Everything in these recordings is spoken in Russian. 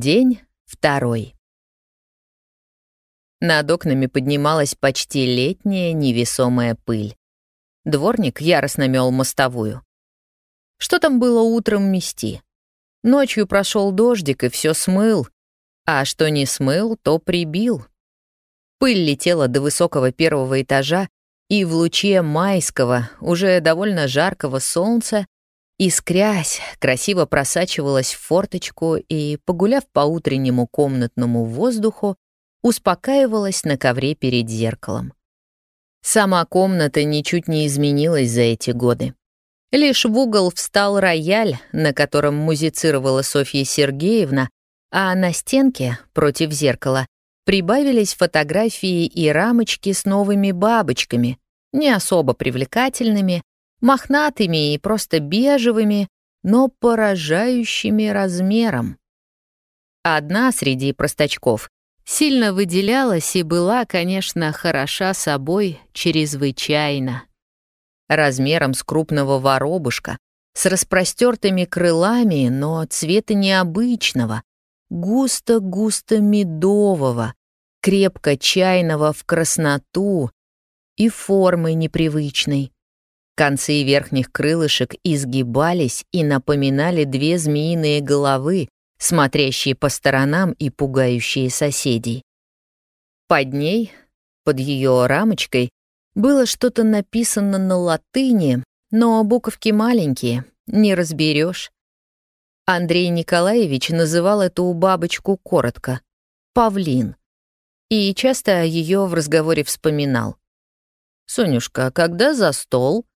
День второй. Над окнами поднималась почти летняя невесомая пыль. Дворник яростно мел мостовую. Что там было утром мести? Ночью прошел дождик и все смыл, а что не смыл, то прибил. Пыль летела до высокого первого этажа, и в луче майского, уже довольно жаркого солнца, Искрясь, красиво просачивалась в форточку и, погуляв по утреннему комнатному воздуху, успокаивалась на ковре перед зеркалом. Сама комната ничуть не изменилась за эти годы. Лишь в угол встал рояль, на котором музицировала Софья Сергеевна, а на стенке, против зеркала, прибавились фотографии и рамочки с новыми бабочками, не особо привлекательными, мохнатыми и просто бежевыми, но поражающими размером. Одна среди простачков сильно выделялась и была, конечно, хороша собой чрезвычайно. Размером с крупного воробушка, с распростертыми крылами, но цвета необычного, густо-густо медового, крепко чайного в красноту и формы непривычной, Концы верхних крылышек изгибались и напоминали две змеиные головы, смотрящие по сторонам и пугающие соседей. Под ней, под ее рамочкой, было что-то написано на латыни, но буковки маленькие, не разберешь. Андрей Николаевич называл эту бабочку коротко — «павлин», и часто ее в разговоре вспоминал. «Сонюшка, когда за стол?»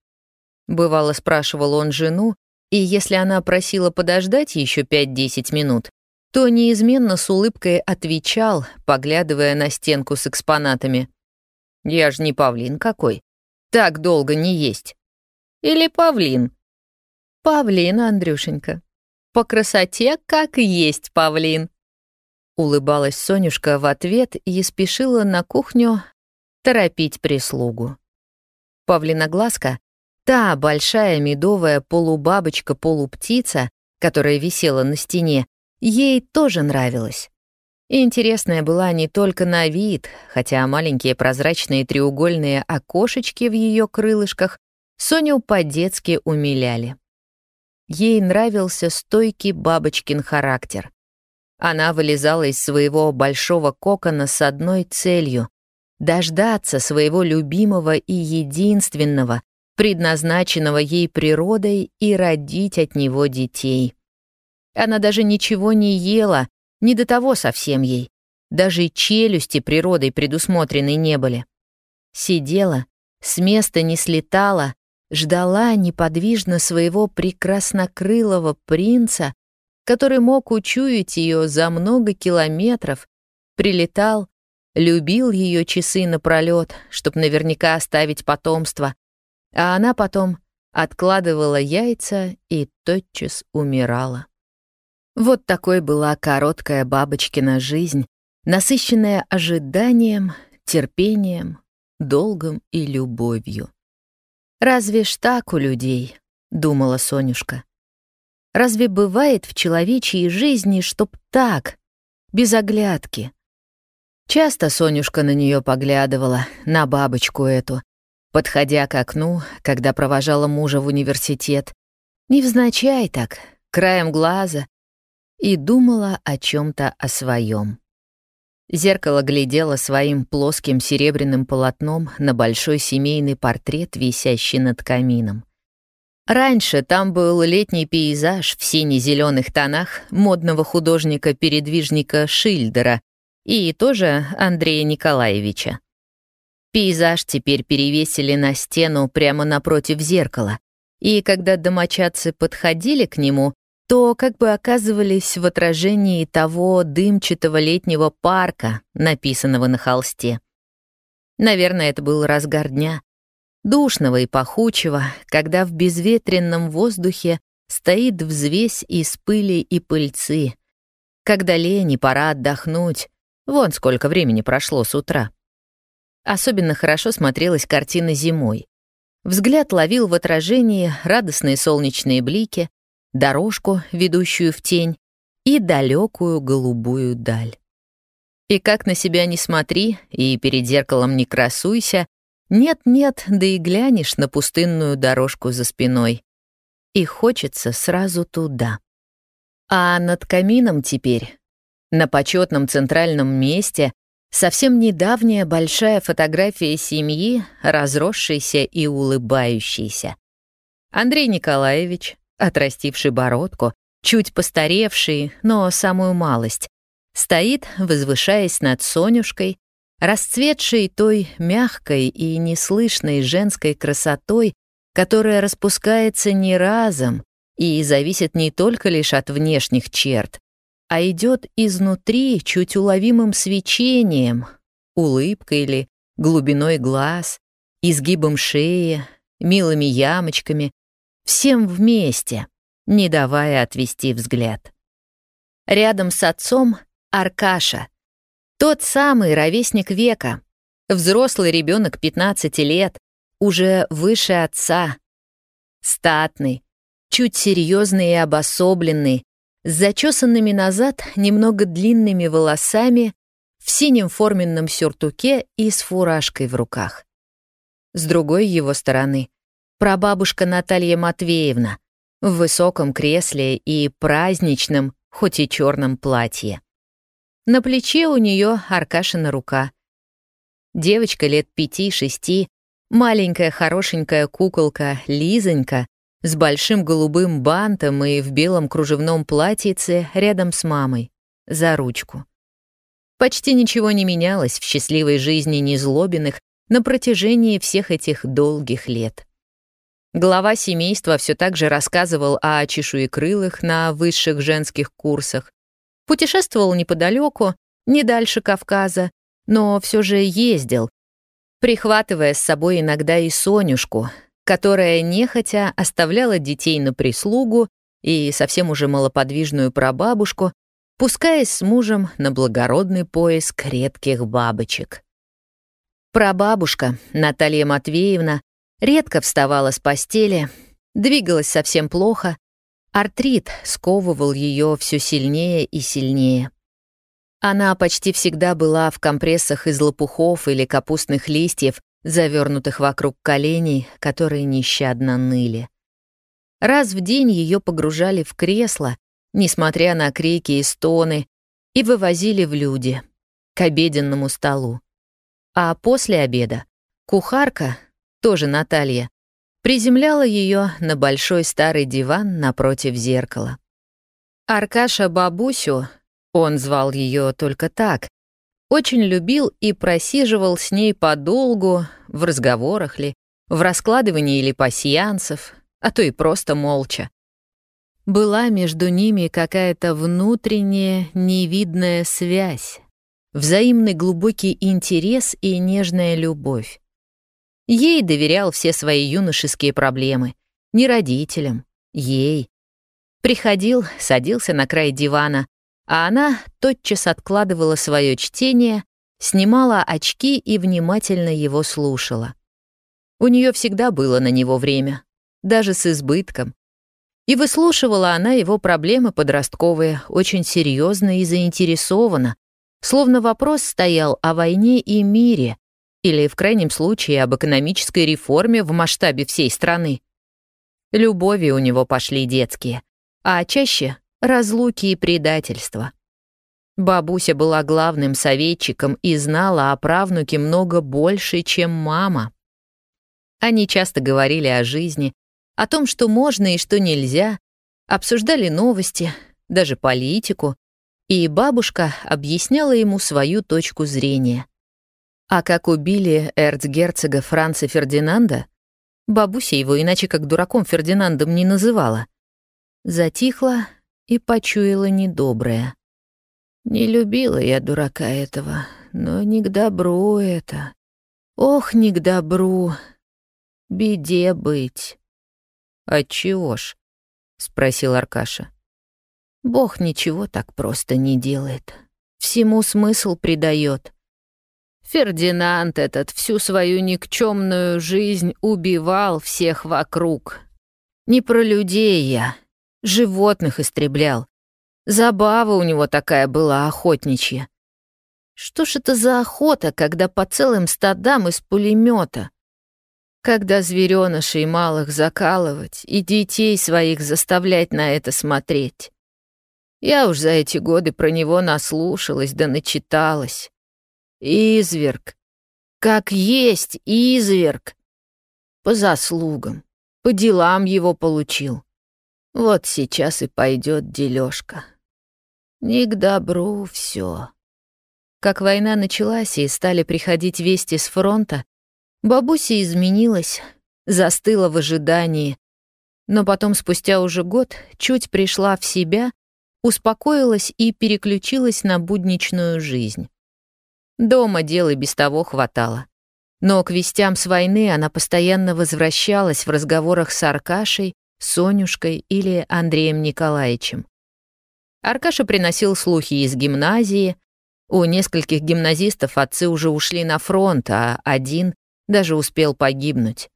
Бывало, спрашивал он жену, и если она просила подождать еще 5-10 минут, то неизменно с улыбкой отвечал, поглядывая на стенку с экспонатами. «Я ж не павлин какой. Так долго не есть. Или павлин?» «Павлин, Андрюшенька. По красоте, как есть павлин». Улыбалась Сонюшка в ответ и спешила на кухню торопить прислугу. Павлиноглазка Та большая медовая полубабочка-полуптица, которая висела на стене, ей тоже нравилась. Интересная была не только на вид, хотя маленькие прозрачные треугольные окошечки в ее крылышках Соню по-детски умиляли. Ей нравился стойкий бабочкин характер. Она вылезала из своего большого кокона с одной целью — дождаться своего любимого и единственного, предназначенного ей природой, и родить от него детей. Она даже ничего не ела, не до того совсем ей. Даже челюсти природой предусмотрены не были. Сидела, с места не слетала, ждала неподвижно своего прекраснокрылого принца, который мог учуять ее за много километров, прилетал, любил ее часы напролет, чтоб наверняка оставить потомство, а она потом откладывала яйца и тотчас умирала. Вот такой была короткая бабочкина жизнь, насыщенная ожиданием, терпением, долгом и любовью. «Разве ж так у людей?» — думала Сонюшка. «Разве бывает в человечьей жизни, чтоб так, без оглядки?» Часто Сонюшка на нее поглядывала, на бабочку эту, подходя к окну, когда провожала мужа в университет, невзначай так, краем глаза, и думала о чем то о своем. Зеркало глядело своим плоским серебряным полотном на большой семейный портрет, висящий над камином. Раньше там был летний пейзаж в сине-зеленых тонах модного художника-передвижника Шильдера и тоже Андрея Николаевича. Пейзаж теперь перевесили на стену прямо напротив зеркала, и когда домочадцы подходили к нему, то как бы оказывались в отражении того дымчатого летнего парка, написанного на холсте. Наверное, это был разгар дня, душного и пахучего, когда в безветренном воздухе стоит взвесь из пыли и пыльцы, когда лени пора отдохнуть, вон сколько времени прошло с утра. Особенно хорошо смотрелась картина зимой. Взгляд ловил в отражении радостные солнечные блики, дорожку, ведущую в тень, и далекую голубую даль. И как на себя не смотри, и перед зеркалом не красуйся, нет-нет, да и глянешь на пустынную дорожку за спиной. И хочется сразу туда. А над камином теперь, на почетном центральном месте, совсем недавняя большая фотография семьи, разросшейся и улыбающейся. Андрей Николаевич, отрастивший бородку, чуть постаревший, но самую малость, стоит, возвышаясь над Сонюшкой, расцветшей той мягкой и неслышной женской красотой, которая распускается не разом и зависит не только лишь от внешних черт, а идет изнутри чуть уловимым свечением, улыбкой или глубиной глаз, изгибом шеи, милыми ямочками, всем вместе, не давая отвести взгляд. Рядом с отцом Аркаша, тот самый ровесник века, взрослый ребенок 15 лет, уже выше отца. Статный, чуть серьезный и обособленный, с зачесанными назад немного длинными волосами, в синем форменном сюртуке и с фуражкой в руках. С другой его стороны — прабабушка Наталья Матвеевна в высоком кресле и праздничном, хоть и черном платье. На плече у нее Аркашина рука. Девочка лет пяти-шести, маленькая хорошенькая куколка Лизонька с большим голубым бантом и в белом кружевном платьице рядом с мамой, за ручку. Почти ничего не менялось в счастливой жизни Незлобиных на протяжении всех этих долгих лет. Глава семейства все так же рассказывал о чешуекрылых на высших женских курсах, Путешествовал неподалеку, не дальше Кавказа, но все же ездил, прихватывая с собой иногда и Сонюшку, которая нехотя оставляла детей на прислугу и совсем уже малоподвижную прабабушку, пускаясь с мужем на благородный поиск редких бабочек. Прабабушка, Наталья Матвеевна, редко вставала с постели, двигалась совсем плохо, Артрит сковывал ее все сильнее и сильнее. Она почти всегда была в компрессах из лопухов или капустных листьев, завернутых вокруг коленей, которые нещадно ныли. Раз в день ее погружали в кресло, несмотря на крики и стоны, и вывозили в люди, к обеденному столу. А после обеда кухарка, тоже Наталья, приземляла ее на большой старый диван напротив зеркала. Аркаша бабусю, он звал ее только так, очень любил и просиживал с ней подолгу, в разговорах ли, в раскладывании или пасьянцев, а то и просто молча. Была между ними какая-то внутренняя невидная связь, взаимный глубокий интерес и нежная любовь. Ей доверял все свои юношеские проблемы. Не родителям, ей. Приходил, садился на край дивана, а она тотчас откладывала свое чтение, снимала очки и внимательно его слушала. У нее всегда было на него время, даже с избытком. И выслушивала она его проблемы подростковые очень серьезно и заинтересованно, словно вопрос стоял о войне и мире, или, в крайнем случае, об экономической реформе в масштабе всей страны. Любови у него пошли детские, а чаще — разлуки и предательства. Бабуся была главным советчиком и знала о правнуке много больше, чем мама. Они часто говорили о жизни, о том, что можно и что нельзя, обсуждали новости, даже политику, и бабушка объясняла ему свою точку зрения — а как убили эрцгерцога Франца Фердинанда? Бабуся его иначе как дураком Фердинандом не называла. Затихла и почуяла недоброе. Не любила я дурака этого, но не к добру это. Ох, не к добру. Беде быть. Отчего ж? спросил Аркаша. Бог ничего так просто не делает. Всему смысл придает. Фердинанд этот всю свою никчемную жизнь убивал всех вокруг. Не про людей я, животных истреблял. Забава у него такая была охотничья. Что ж это за охота, когда по целым стадам из пулемета? Когда зверёнышей малых закалывать и детей своих заставлять на это смотреть. Я уж за эти годы про него наслушалась да начиталась. Изверг. Как есть изверг. По заслугам, по делам его получил. Вот сейчас и пойдет дележка. Не к добру все. Как война началась и стали приходить вести с фронта, бабуся изменилась, застыла в ожидании, но потом, спустя уже год, чуть пришла в себя, успокоилась и переключилась на будничную жизнь. Дома дел и без того хватало. Но к вестям с войны она постоянно возвращалась в разговорах с Аркашей, Сонюшкой или Андреем Николаевичем. Аркаша приносил слухи из гимназии, у нескольких гимназистов отцы уже ушли на фронт, а один даже успел погибнуть.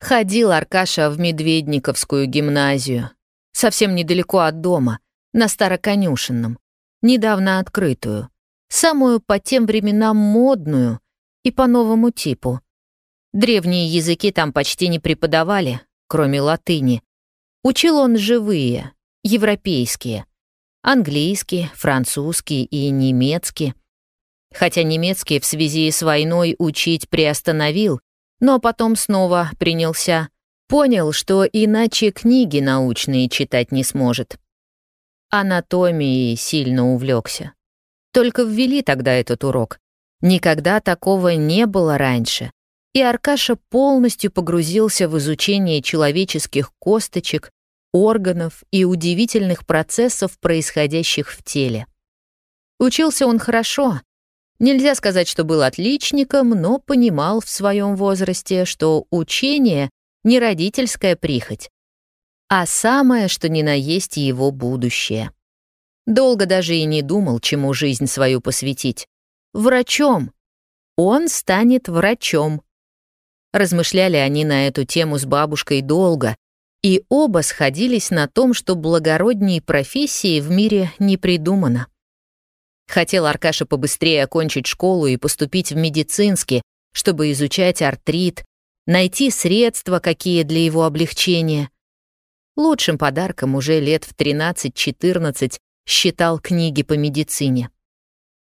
Ходил Аркаша в Медведниковскую гимназию, совсем недалеко от дома, на Староконюшенном, недавно открытую, самую по тем временам модную и по новому типу. Древние языки там почти не преподавали, кроме латыни. Учил он живые, европейские — английский, французский и немецкий. Хотя немецкий в связи с войной учить приостановил, но потом снова принялся. Понял, что иначе книги научные читать не сможет. Анатомией сильно увлекся. Только ввели тогда этот урок. Никогда такого не было раньше. И Аркаша полностью погрузился в изучение человеческих косточек, органов и удивительных процессов, происходящих в теле. Учился он хорошо. Нельзя сказать, что был отличником, но понимал в своем возрасте, что учение — не родительская прихоть, а самое, что ни на есть его будущее. Долго даже и не думал, чему жизнь свою посвятить. Врачом. Он станет врачом. Размышляли они на эту тему с бабушкой долго, и оба сходились на том, что благородней профессии в мире не придумано. Хотел Аркаша побыстрее окончить школу и поступить в медицинский, чтобы изучать артрит, найти средства, какие для его облегчения. Лучшим подарком уже лет в 13-14 считал книги по медицине.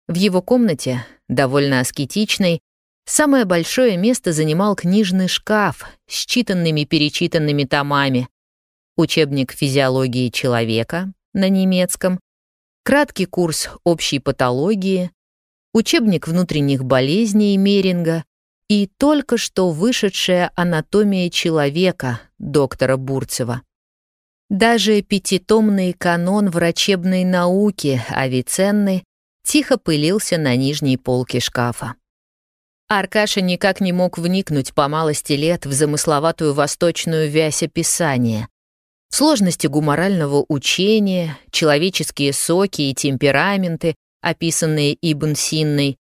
В его комнате, довольно аскетичной, Самое большое место занимал книжный шкаф с читанными-перечитанными томами, учебник физиологии человека на немецком, краткий курс общей патологии, учебник внутренних болезней Меринга и только что вышедшая анатомия человека доктора Бурцева. Даже пятитомный канон врачебной науки Авиценны тихо пылился на нижней полке шкафа. Аркаша никак не мог вникнуть по малости лет в замысловатую восточную вязь описания. В сложности гуморального учения, человеческие соки и темпераменты, описанные Ибн Синной,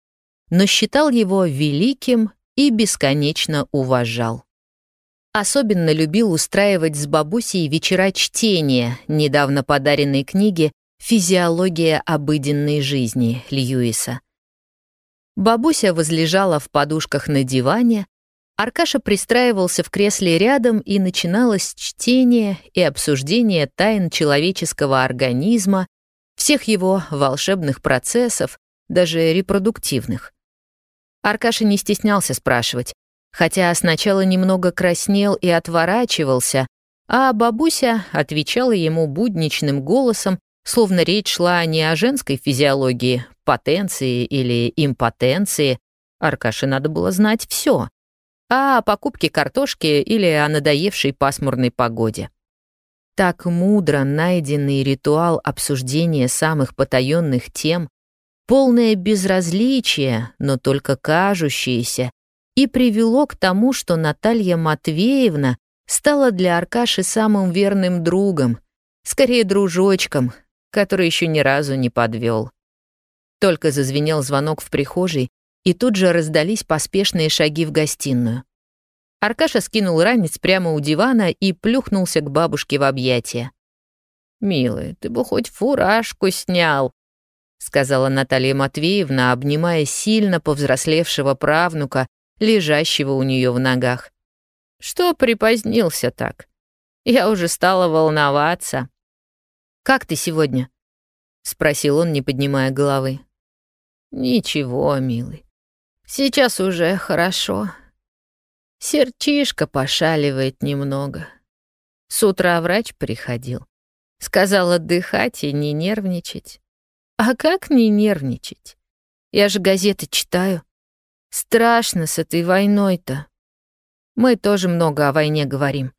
но считал его великим и бесконечно уважал. Особенно любил устраивать с бабусей вечера чтения недавно подаренной книги «Физиология обыденной жизни» Льюиса. Бабуся возлежала в подушках на диване, Аркаша пристраивался в кресле рядом, и начиналось чтение и обсуждение тайн человеческого организма, всех его волшебных процессов, даже репродуктивных. Аркаша не стеснялся спрашивать, хотя сначала немного краснел и отворачивался, а бабуся отвечала ему будничным голосом, словно речь шла не о женской физиологии, потенции или импотенции, Аркаше надо было знать все, а о покупке картошки или о надоевшей пасмурной погоде. Так мудро найденный ритуал обсуждения самых потаенных тем, полное безразличие, но только кажущееся, и привело к тому, что Наталья Матвеевна стала для Аркаши самым верным другом, скорее дружочком, который еще ни разу не подвел. Только зазвенел звонок в прихожей, и тут же раздались поспешные шаги в гостиную. Аркаша скинул ранец прямо у дивана и плюхнулся к бабушке в объятия. «Милый, ты бы хоть фуражку снял», — сказала Наталья Матвеевна, обнимая сильно повзрослевшего правнука, лежащего у нее в ногах. «Что припозднился так? Я уже стала волноваться». «Как ты сегодня?» — спросил он, не поднимая головы. «Ничего, милый. Сейчас уже хорошо. Серчишка пошаливает немного. С утра врач приходил. Сказал отдыхать и не нервничать. А как не нервничать? Я же газеты читаю. Страшно с этой войной-то. Мы тоже много о войне говорим.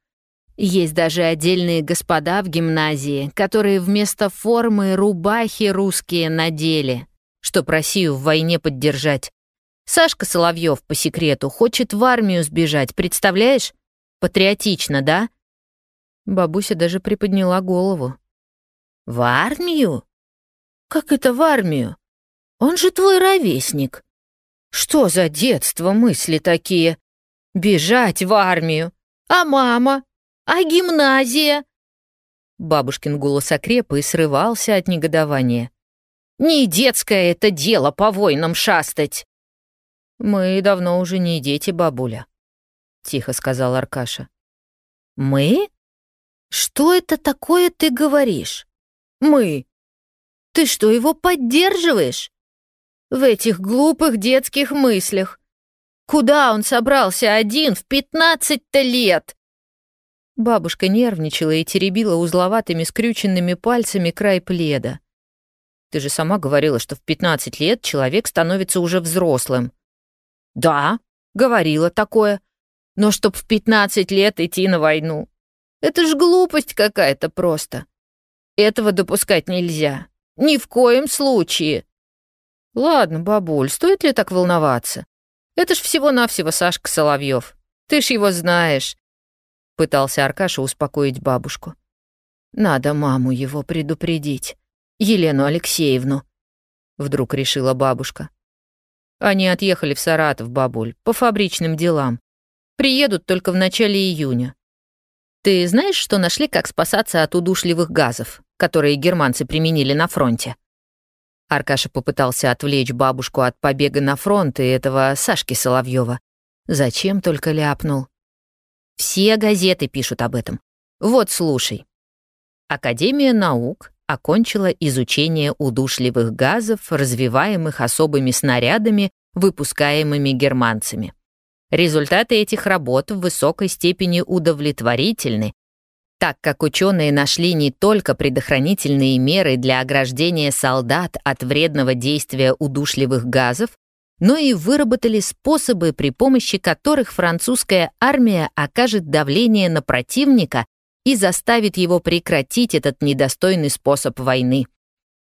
Есть даже отдельные господа в гимназии, которые вместо формы рубахи русские надели, чтоб Россию в войне поддержать. Сашка Соловьев по секрету хочет в армию сбежать, представляешь? Патриотично, да? Бабуся даже приподняла голову. В армию? Как это в армию? Он же твой ровесник. Что за детство мысли такие? Бежать в армию. А мама? А гимназия? Бабушкин голос окреп и срывался от негодования. Не детское это дело по войнам шастать. «Мы давно уже не дети, бабуля», — тихо сказал Аркаша. «Мы? Что это такое ты говоришь? Мы? Ты что, его поддерживаешь? В этих глупых детских мыслях. Куда он собрался один в пятнадцать-то лет?» Бабушка нервничала и теребила узловатыми скрюченными пальцами край пледа. «Ты же сама говорила, что в пятнадцать лет человек становится уже взрослым», да, говорила такое. Но чтоб в 15 лет идти на войну. Это ж глупость какая-то просто. Этого допускать нельзя. Ни в коем случае. Ладно, бабуль, стоит ли так волноваться? Это ж всего-навсего Сашка Соловьев. Ты ж его знаешь. Пытался Аркаша успокоить бабушку. Надо маму его предупредить. Елену Алексеевну. Вдруг решила бабушка. Они отъехали в Саратов, бабуль, по фабричным делам. Приедут только в начале июня. Ты знаешь, что нашли, как спасаться от удушливых газов, которые германцы применили на фронте? Аркаша попытался отвлечь бабушку от побега на фронт и этого Сашки Соловьева. Зачем только ляпнул? Все газеты пишут об этом. Вот слушай. Академия наук окончила изучение удушливых газов, развиваемых особыми снарядами, выпускаемыми германцами. Результаты этих работ в высокой степени удовлетворительны, так как ученые нашли не только предохранительные меры для ограждения солдат от вредного действия удушливых газов, но и выработали способы, при помощи которых французская армия окажет давление на противника и заставит его прекратить этот недостойный способ войны.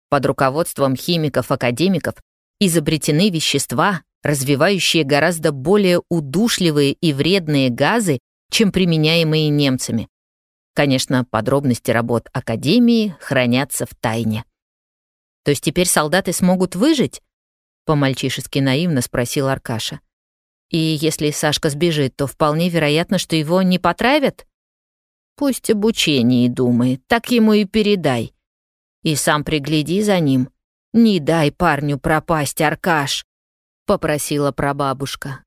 Под руководством химиков-академиков изобретены вещества, развивающие гораздо более удушливые и вредные газы, чем применяемые немцами. Конечно, подробности работ Академии хранятся в тайне. То есть теперь солдаты смогут выжить? По-мальчишески наивно спросил Аркаша. И если Сашка сбежит, то вполне вероятно, что его не потравят? Пусть об учении думает, так ему и передай. И сам пригляди за ним. Не дай парню пропасть, Аркаш, — попросила прабабушка.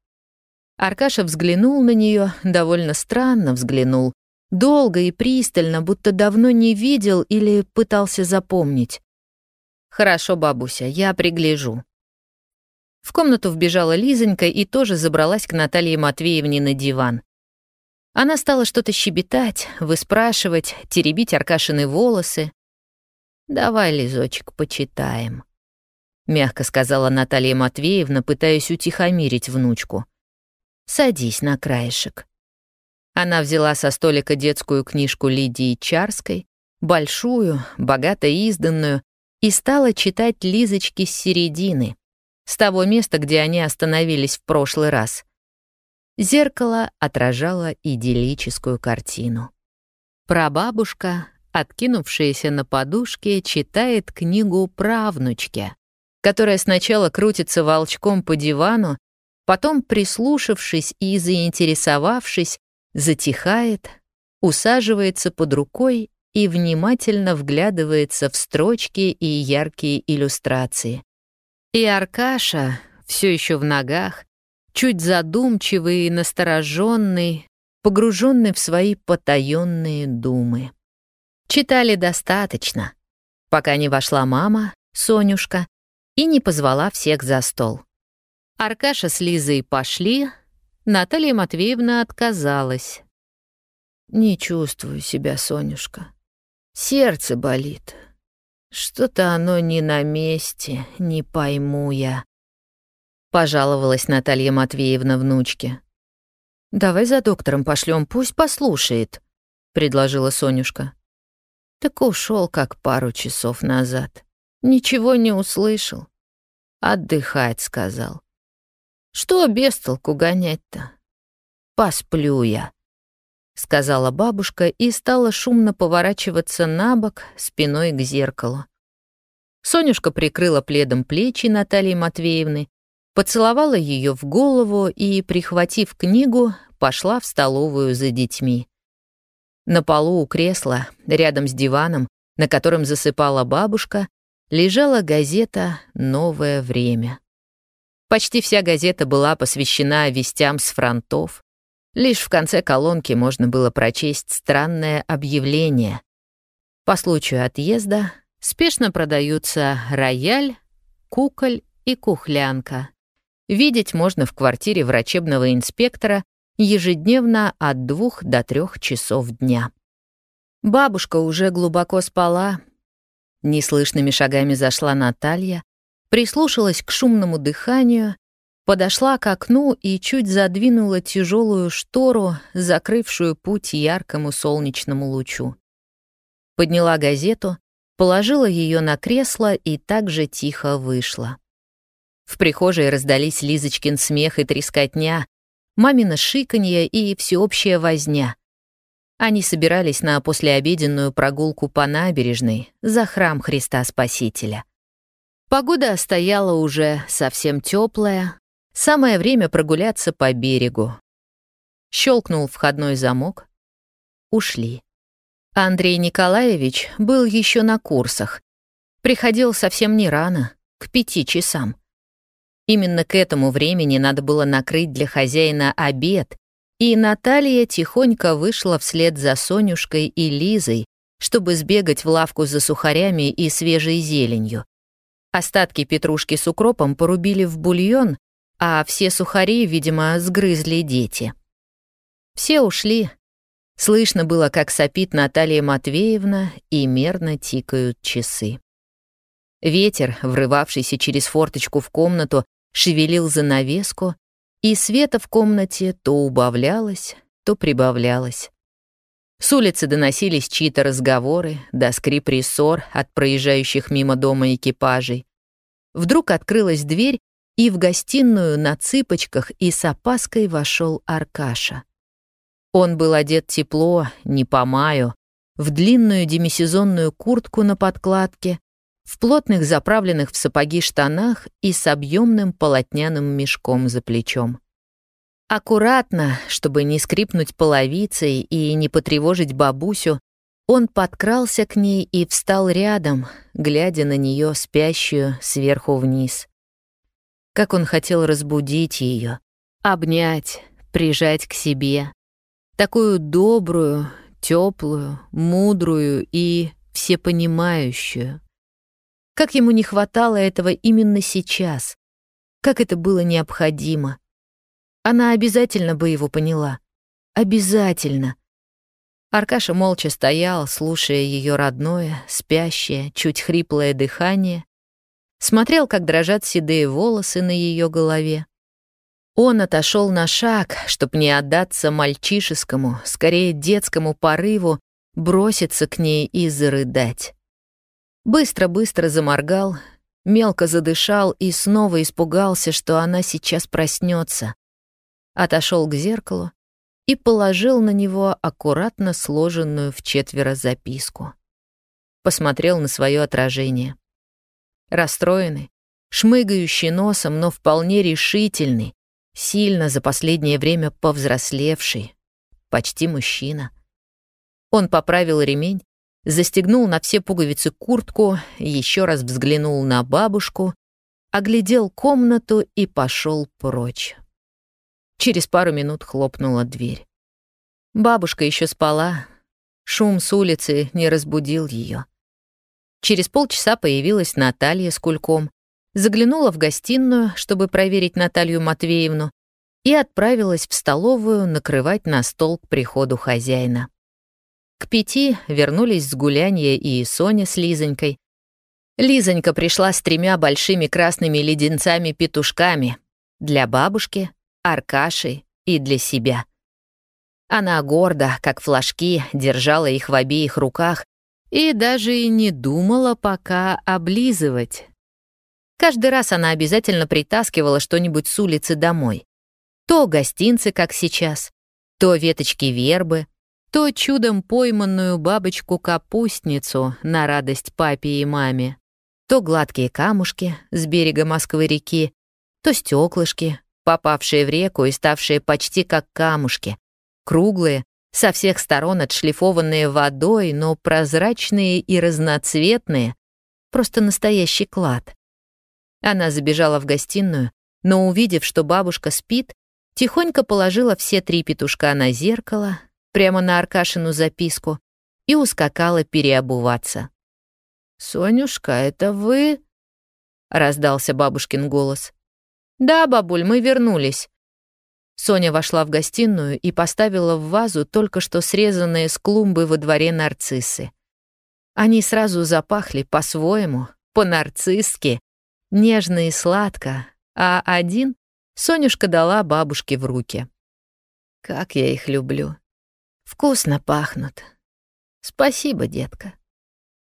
Аркаша взглянул на нее, довольно странно взглянул, долго и пристально, будто давно не видел или пытался запомнить. «Хорошо, бабуся, я пригляжу». В комнату вбежала Лизонька и тоже забралась к Наталье Матвеевне на диван. Она стала что-то щебетать, выспрашивать, теребить Аркашины волосы. «Давай, Лизочек, почитаем», — мягко сказала Наталья Матвеевна, пытаясь утихомирить внучку. «Садись на краешек». Она взяла со столика детскую книжку Лидии Чарской, большую, богато изданную, и стала читать Лизочки с середины, с того места, где они остановились в прошлый раз. Зеркало отражало идиллическую картину. Прабабушка, откинувшаяся на подушке, читает книгу правнучке, которая сначала крутится волчком по дивану, потом, прислушавшись и заинтересовавшись, затихает, усаживается под рукой и внимательно вглядывается в строчки и яркие иллюстрации. И Аркаша, все еще в ногах, чуть задумчивый и настороженный, погруженный в свои потаенные думы. Читали достаточно, пока не вошла мама, Сонюшка, и не позвала всех за стол. Аркаша с Лизой пошли, Наталья Матвеевна отказалась. «Не чувствую себя, Сонюшка. Сердце болит. Что-то оно не на месте, не пойму я», — пожаловалась Наталья Матвеевна внучке. «Давай за доктором пошлем, пусть послушает», — предложила Сонюшка. Так ушел как пару часов назад. Ничего не услышал. Отдыхать сказал. Что без толку гонять-то? Посплю я, сказала бабушка и стала шумно поворачиваться на бок спиной к зеркалу. Сонюшка прикрыла пледом плечи Натальи Матвеевны, поцеловала ее в голову и, прихватив книгу, пошла в столовую за детьми. На полу у кресла, рядом с диваном, на котором засыпала бабушка, лежала газета «Новое время». Почти вся газета была посвящена вестям с фронтов. Лишь в конце колонки можно было прочесть странное объявление. По случаю отъезда спешно продаются рояль, куколь и кухлянка. Видеть можно в квартире врачебного инспектора ежедневно от двух до трех часов дня. Бабушка уже глубоко спала. Неслышными шагами зашла Наталья, прислушалась к шумному дыханию, подошла к окну и чуть задвинула тяжелую штору, закрывшую путь яркому солнечному лучу. Подняла газету, положила ее на кресло и также тихо вышла. В прихожей раздались Лизочкин смех и трескотня, мамино шиканье и всеобщая возня. Они собирались на послеобеденную прогулку по набережной за храм Христа Спасителя. Погода стояла уже совсем теплая, самое время прогуляться по берегу. Щелкнул входной замок. Ушли. Андрей Николаевич был еще на курсах. Приходил совсем не рано, к пяти часам. Именно к этому времени надо было накрыть для хозяина обед, и Наталья тихонько вышла вслед за Сонюшкой и Лизой, чтобы сбегать в лавку за сухарями и свежей зеленью. Остатки петрушки с укропом порубили в бульон, а все сухари, видимо, сгрызли дети. Все ушли. Слышно было, как сопит Наталья Матвеевна и мерно тикают часы. Ветер, врывавшийся через форточку в комнату, шевелил занавеску, и света в комнате то убавлялось, то прибавлялось. С улицы доносились чьи-то разговоры, до скрип рессор от проезжающих мимо дома экипажей. Вдруг открылась дверь, и в гостиную на цыпочках и с опаской вошел Аркаша. Он был одет тепло, не по маю, в длинную демисезонную куртку на подкладке, в плотных заправленных в сапоги штанах и с объемным полотняным мешком за плечом. Аккуратно, чтобы не скрипнуть половицей и не потревожить бабусю, он подкрался к ней и встал рядом, глядя на нее спящую сверху вниз. Как он хотел разбудить ее, обнять, прижать к себе. Такую добрую, теплую, мудрую и всепонимающую. Как ему не хватало этого именно сейчас. Как это было необходимо. Она обязательно бы его поняла. Обязательно. Аркаша молча стоял, слушая ее родное, спящее, чуть хриплое дыхание, смотрел, как дрожат седые волосы на ее голове. Он отошел на шаг, чтобы не отдаться мальчишескому, скорее детскому порыву, броситься к ней и зарыдать. Быстро-быстро заморгал, мелко задышал и снова испугался, что она сейчас проснется. Отошел к зеркалу и положил на него аккуратно сложенную в четверо записку. Посмотрел на свое отражение. Расстроенный, шмыгающий носом, но вполне решительный, сильно за последнее время повзрослевший, почти мужчина. Он поправил ремень, застегнул на все пуговицы куртку, еще раз взглянул на бабушку, оглядел комнату и пошел прочь. Через пару минут хлопнула дверь. Бабушка еще спала, шум с улицы не разбудил ее. Через полчаса появилась Наталья с кульком, заглянула в гостиную, чтобы проверить Наталью Матвеевну, и отправилась в столовую накрывать на стол к приходу хозяина. К пяти вернулись с гуляния и Соня с Лизонькой. Лизонька пришла с тремя большими красными леденцами-петушками для бабушки, Аркаши и для себя. Она гордо, как флажки, держала их в обеих руках и даже и не думала пока облизывать. Каждый раз она обязательно притаскивала что-нибудь с улицы домой. То гостинцы, как сейчас, то веточки вербы, то чудом пойманную бабочку-капустницу на радость папе и маме, то гладкие камушки с берега Москвы-реки, то стеклышки, попавшие в реку и ставшие почти как камушки, круглые, со всех сторон отшлифованные водой, но прозрачные и разноцветные, просто настоящий клад. Она забежала в гостиную, но, увидев, что бабушка спит, тихонько положила все три петушка на зеркало, прямо на Аркашину записку, и ускакала переобуваться. «Сонюшка, это вы?» — раздался бабушкин голос. «Да, бабуль, мы вернулись. Соня вошла в гостиную и поставила в вазу только что срезанные с клумбы во дворе нарциссы. Они сразу запахли по-своему, по-нарцисски, нежно и сладко, а один Сонюшка дала бабушке в руки. «Как я их люблю. Вкусно пахнут. Спасибо, детка.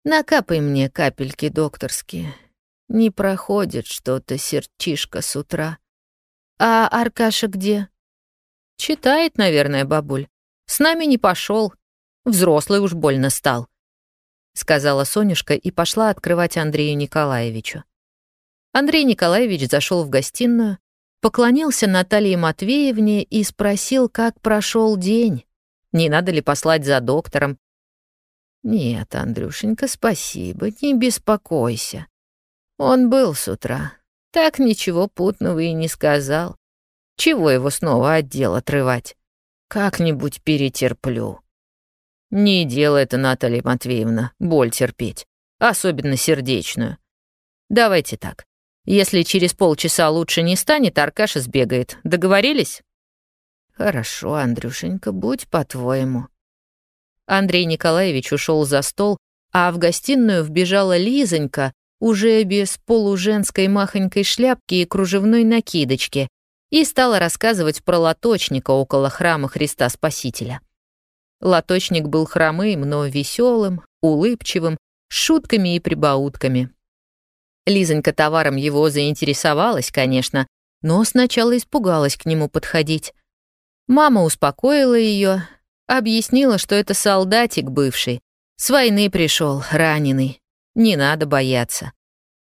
Накапай мне капельки докторские. Не проходит что-то сердчишка с утра. А Аркаша где?» «Читает, наверное, бабуль. С нами не пошел. Взрослый уж больно стал», — сказала Сонюшка и пошла открывать Андрею Николаевичу. Андрей Николаевич зашел в гостиную, поклонился Наталье Матвеевне и спросил, как прошел день, не надо ли послать за доктором. «Нет, Андрюшенька, спасибо, не беспокойся. Он был с утра, так ничего путного и не сказал. Чего его снова отдел отрывать? Как-нибудь перетерплю. Не дело это, Наталья Матвеевна, боль терпеть, особенно сердечную. Давайте так. Если через полчаса лучше не станет, Аркаша сбегает. Договорились? Хорошо, Андрюшенька, будь по-твоему. Андрей Николаевич ушел за стол, а в гостиную вбежала Лизонька, уже без полуженской махонькой шляпки и кружевной накидочки, и стала рассказывать про лоточника около храма Христа Спасителя. Лоточник был хромым, но веселым, улыбчивым, с шутками и прибаутками. Лизонька товаром его заинтересовалась, конечно, но сначала испугалась к нему подходить. Мама успокоила ее, объяснила, что это солдатик бывший, с войны пришел, раненый, не надо бояться.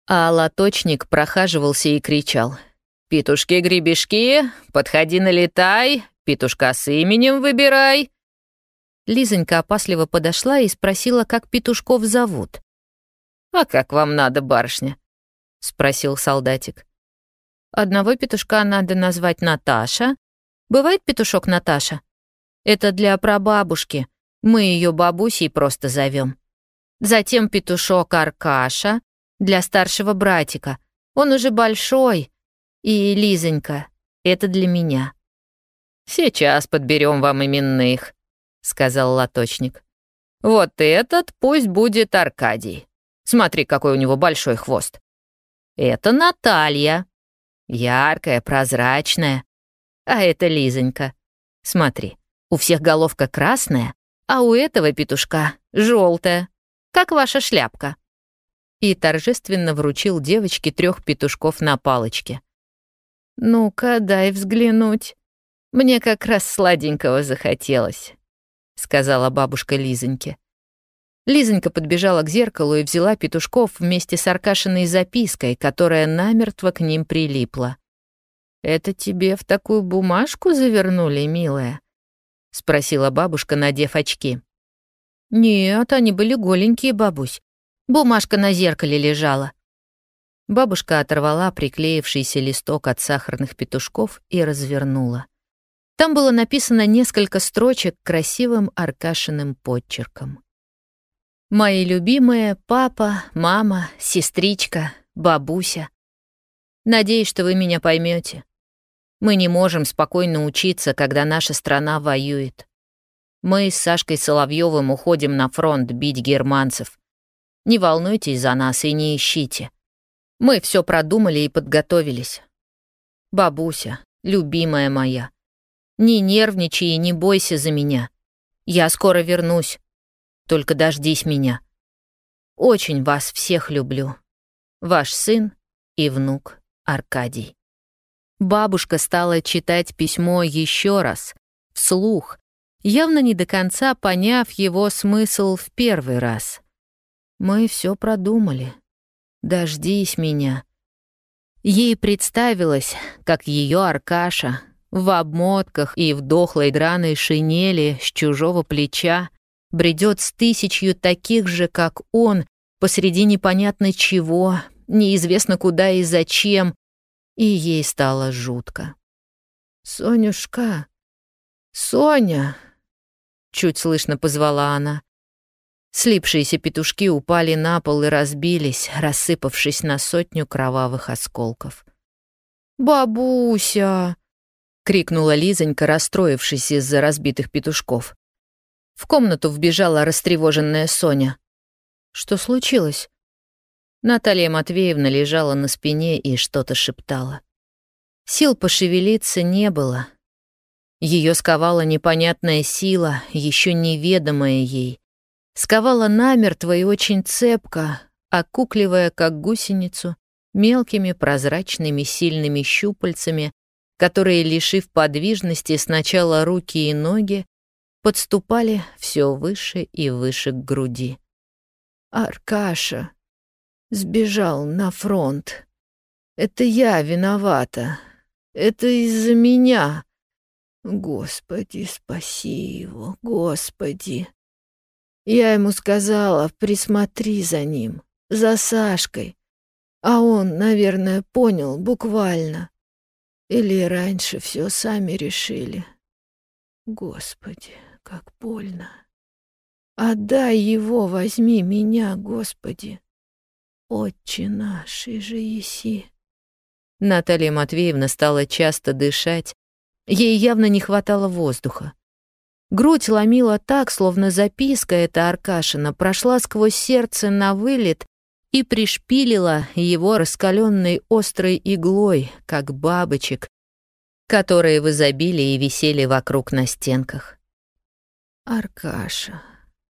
А лоточник прохаживался и кричал — «Петушки-гребешки, подходи налетай, петушка с именем выбирай». Лизонька опасливо подошла и спросила, как петушков зовут. «А как вам надо, барышня?» — спросил солдатик. «Одного петушка надо назвать Наташа. Бывает петушок Наташа? Это для прабабушки. Мы ее бабусей просто зовем. Затем петушок Аркаша для старшего братика. Он уже большой, и Лизонька, это для меня. Сейчас подберем вам именных, сказал лоточник. Вот этот пусть будет Аркадий. Смотри, какой у него большой хвост. Это Наталья. Яркая, прозрачная. А это Лизонька. Смотри, у всех головка красная, а у этого петушка желтая, как ваша шляпка. И торжественно вручил девочке трех петушков на палочке. «Ну-ка, дай взглянуть. Мне как раз сладенького захотелось», — сказала бабушка Лизоньке. Лизонька подбежала к зеркалу и взяла петушков вместе с Аркашиной запиской, которая намертво к ним прилипла. «Это тебе в такую бумажку завернули, милая?» — спросила бабушка, надев очки. «Нет, они были голенькие, бабусь. Бумажка на зеркале лежала». Бабушка оторвала приклеившийся листок от сахарных петушков и развернула. Там было написано несколько строчек красивым Аркашиным подчерком. «Мои любимые папа, мама, сестричка, бабуся. Надеюсь, что вы меня поймете. Мы не можем спокойно учиться, когда наша страна воюет. Мы с Сашкой Соловьевым уходим на фронт бить германцев. Не волнуйтесь за нас и не ищите. Мы все продумали и подготовились. Бабуся, любимая моя, не нервничай и не бойся за меня. Я скоро вернусь. Только дождись меня. Очень вас всех люблю. Ваш сын и внук Аркадий. Бабушка стала читать письмо еще раз, вслух, явно не до конца поняв его смысл в первый раз. Мы все продумали. Дождись меня. Ей представилось, как ее Аркаша в обмотках и в дохлой драной шинели с чужого плеча бредет с тысячью таких же, как он, посреди непонятно чего, неизвестно куда и зачем, и ей стало жутко. «Сонюшка! Соня!» — чуть слышно позвала она. Слипшиеся петушки упали на пол и разбились, рассыпавшись на сотню кровавых осколков. «Бабуся!» — крикнула Лизонька, расстроившись из-за разбитых петушков. В комнату вбежала растревоженная Соня. «Что случилось?» Наталья Матвеевна лежала на спине и что-то шептала. Сил пошевелиться не было. Ее сковала непонятная сила, еще неведомая ей. Сковала намертво и очень цепко, окукливая, как гусеницу, мелкими прозрачными сильными щупальцами, которые, лишив подвижности сначала руки и ноги, подступали все выше и выше к груди. «Аркаша!» Сбежал на фронт. Это я виновата. Это из-за меня. Господи, спаси его, Господи. Я ему сказала, присмотри за ним, за Сашкой. А он, наверное, понял буквально. Или раньше все сами решили. Господи, как больно. Отдай его, возьми меня, Господи. «Отче наш, и же еси». Наталья Матвеевна стала часто дышать. Ей явно не хватало воздуха. Грудь ломила так, словно записка эта Аркашина прошла сквозь сердце на вылет и пришпилила его раскаленной острой иглой, как бабочек, которые в изобилии висели вокруг на стенках. «Аркаша,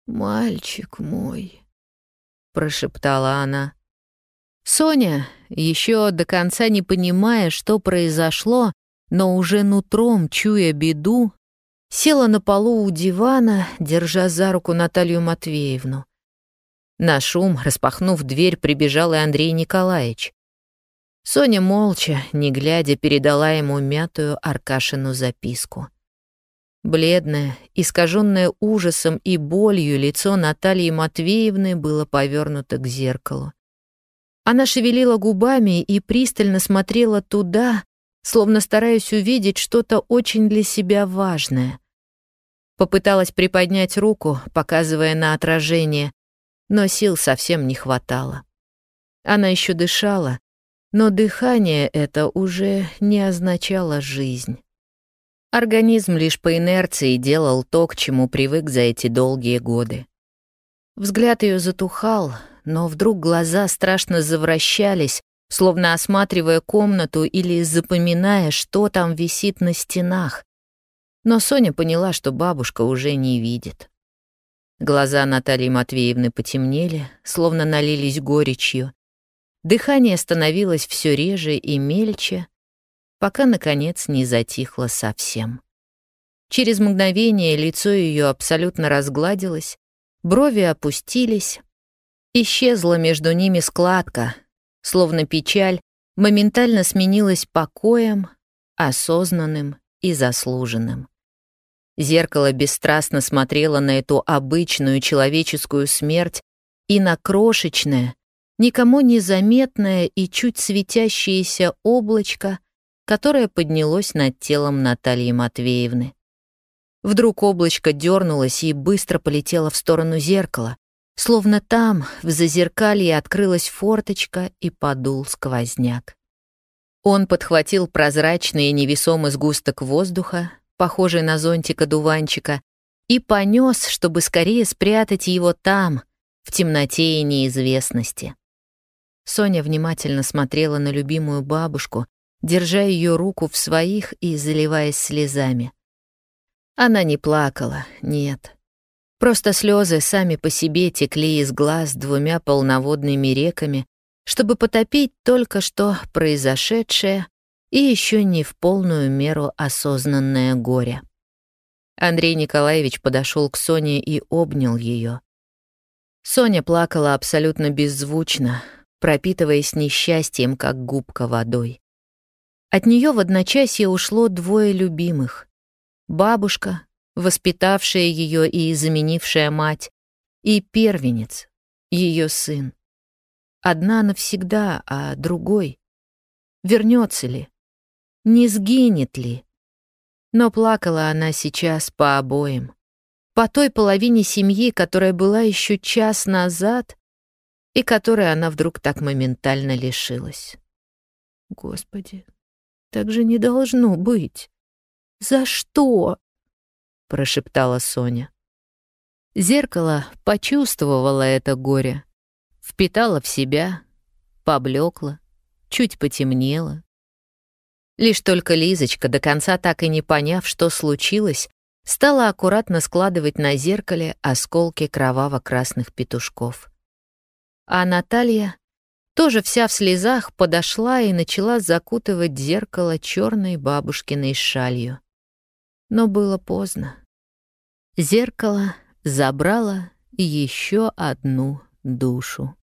мальчик мой», — прошептала она. Соня, еще до конца не понимая, что произошло, но уже нутром чуя беду, села на полу у дивана, держа за руку Наталью Матвеевну. На шум, распахнув дверь, прибежал и Андрей Николаевич. Соня молча, не глядя, передала ему мятую Аркашину записку. Бледное, искаженное ужасом и болью лицо Натальи Матвеевны было повернуто к зеркалу. Она шевелила губами и пристально смотрела туда, словно стараясь увидеть что-то очень для себя важное. Попыталась приподнять руку, показывая на отражение, но сил совсем не хватало. Она еще дышала, но дыхание это уже не означало жизнь. Организм лишь по инерции делал то, к чему привык за эти долгие годы. Взгляд ее затухал, но вдруг глаза страшно завращались, словно осматривая комнату или запоминая, что там висит на стенах. Но Соня поняла, что бабушка уже не видит. Глаза Натальи Матвеевны потемнели, словно налились горечью. Дыхание становилось все реже и мельче, пока, наконец, не затихло совсем. Через мгновение лицо ее абсолютно разгладилось, брови опустились, Исчезла между ними складка, словно печаль моментально сменилась покоем, осознанным и заслуженным. Зеркало бесстрастно смотрело на эту обычную человеческую смерть и на крошечное, никому незаметное и чуть светящееся облачко, которое поднялось над телом Натальи Матвеевны. Вдруг облачко дернулось и быстро полетело в сторону зеркала, словно там, в зазеркалье, открылась форточка и подул сквозняк. Он подхватил прозрачный и невесомый сгусток воздуха, похожий на зонтик одуванчика, и понес, чтобы скорее спрятать его там, в темноте и неизвестности. Соня внимательно смотрела на любимую бабушку, держа ее руку в своих и заливаясь слезами. Она не плакала, нет. Просто слезы сами по себе текли из глаз двумя полноводными реками, чтобы потопить только что произошедшее и еще не в полную меру осознанное горе. Андрей Николаевич подошел к Соне и обнял ее. Соня плакала абсолютно беззвучно, пропитываясь несчастьем, как губка водой. От нее в одночасье ушло двое любимых. Бабушка, воспитавшая ее и заменившая мать, и первенец, ее сын. Одна навсегда, а другой. Вернется ли? Не сгинет ли? Но плакала она сейчас по обоим. По той половине семьи, которая была еще час назад и которой она вдруг так моментально лишилась. Господи, так же не должно быть. За что? Прошептала Соня. Зеркало почувствовало это горе, впитало в себя, поблекло, чуть потемнело. Лишь только Лизочка, до конца так и не поняв, что случилось, стала аккуратно складывать на зеркале осколки кроваво-красных петушков. А Наталья, тоже вся в слезах, подошла и начала закутывать зеркало черной бабушкиной шалью. Но было поздно. Зеркало забрало еще одну душу.